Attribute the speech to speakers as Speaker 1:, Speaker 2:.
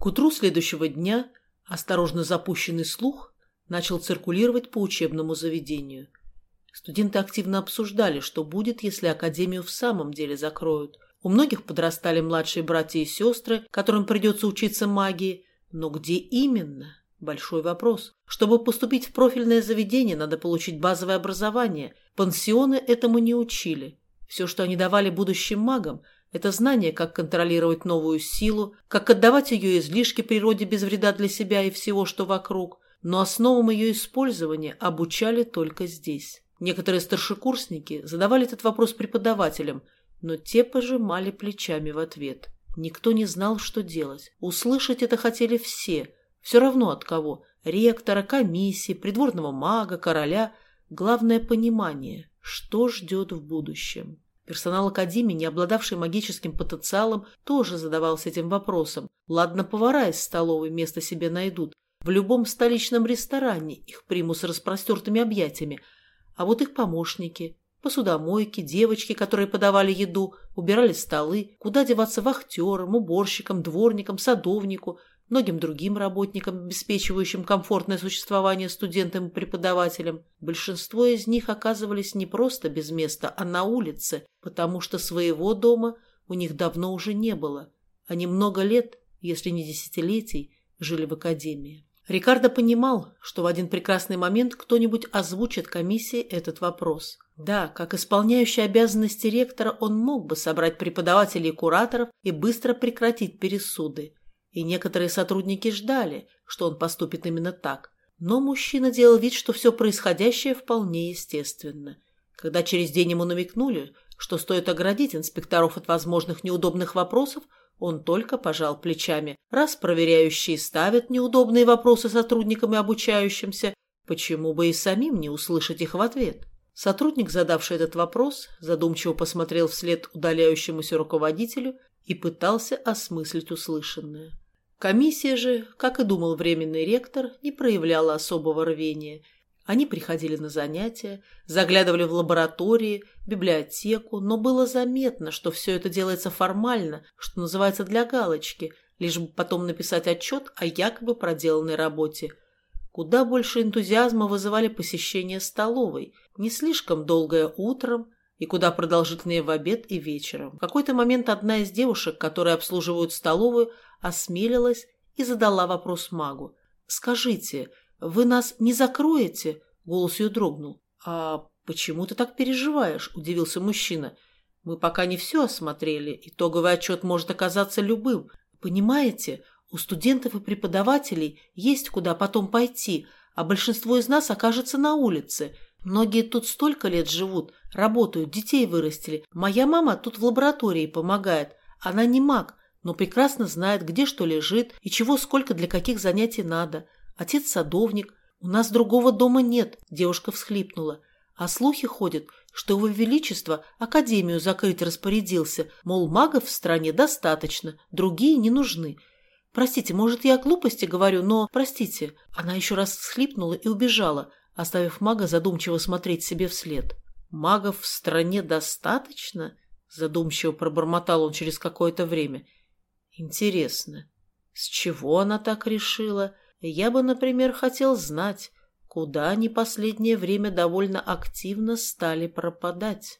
Speaker 1: К утру следующего дня осторожно запущенный слух начал циркулировать по учебному заведению. Студенты активно обсуждали, что будет, если Академию в самом деле закроют. У многих подрастали младшие братья и сестры, которым придется учиться магии, но где именно? Большой вопрос. Чтобы поступить в профильное заведение, надо получить базовое образование. Пансионы этому не учили. Все, что они давали будущим магам, это знание, как контролировать новую силу, как отдавать ее излишки природе без вреда для себя и всего, что вокруг. Но основам ее использования обучали только здесь. Некоторые старшекурсники задавали этот вопрос преподавателям, но те пожимали плечами в ответ. Никто не знал, что делать. Услышать это хотели все – все равно от кого – ректора, комиссии, придворного мага, короля. Главное – понимание, что ждет в будущем. Персонал Академии, не обладавший магическим потенциалом, тоже задавался этим вопросом. Ладно, повара из столовой место себе найдут. В любом столичном ресторане их примут с распростертыми объятиями. А вот их помощники, посудомойки, девочки, которые подавали еду, убирали столы, куда деваться вахтерам, уборщикам, дворникам, садовнику – многим другим работникам, обеспечивающим комфортное существование студентам и преподавателям. Большинство из них оказывались не просто без места, а на улице, потому что своего дома у них давно уже не было. Они много лет, если не десятилетий, жили в академии. Рикардо понимал, что в один прекрасный момент кто-нибудь озвучит комиссии этот вопрос. Да, как исполняющий обязанности ректора он мог бы собрать преподавателей и кураторов и быстро прекратить пересуды. И некоторые сотрудники ждали, что он поступит именно так. Но мужчина делал вид, что все происходящее вполне естественно. Когда через день ему намекнули, что стоит оградить инспекторов от возможных неудобных вопросов, он только пожал плечами. Раз проверяющие ставят неудобные вопросы сотрудникам и обучающимся, почему бы и самим не услышать их в ответ? Сотрудник, задавший этот вопрос, задумчиво посмотрел вслед удаляющемуся руководителю и пытался осмыслить услышанное. Комиссия же, как и думал временный ректор, не проявляла особого рвения. Они приходили на занятия, заглядывали в лаборатории, библиотеку, но было заметно, что все это делается формально, что называется для галочки, лишь бы потом написать отчет о якобы проделанной работе. Куда больше энтузиазма вызывали посещение столовой, не слишком долгое утром, и куда продолжительнее в обед и вечером. В какой-то момент одна из девушек, которые обслуживают столовую, осмелилась и задала вопрос магу. «Скажите, вы нас не закроете?» Голос ее дрогнул. «А почему ты так переживаешь?» – удивился мужчина. «Мы пока не все осмотрели. Итоговый отчет может оказаться любым. Понимаете, у студентов и преподавателей есть куда потом пойти, а большинство из нас окажется на улице. Многие тут столько лет живут, работают, детей вырастили. Моя мама тут в лаборатории помогает. Она не маг, но прекрасно знает, где что лежит и чего сколько для каких занятий надо. Отец садовник. У нас другого дома нет, девушка всхлипнула. А слухи ходят, что его величество академию закрыть распорядился, мол, магов в стране достаточно, другие не нужны. Простите, может, я о глупости говорю, но, простите. Она еще раз всхлипнула и убежала, оставив мага задумчиво смотреть себе вслед. «Магов в стране достаточно?» Задумчиво пробормотал он через какое-то время – Интересно, с чего она так решила? Я бы, например, хотел знать, куда они последнее время довольно активно стали пропадать.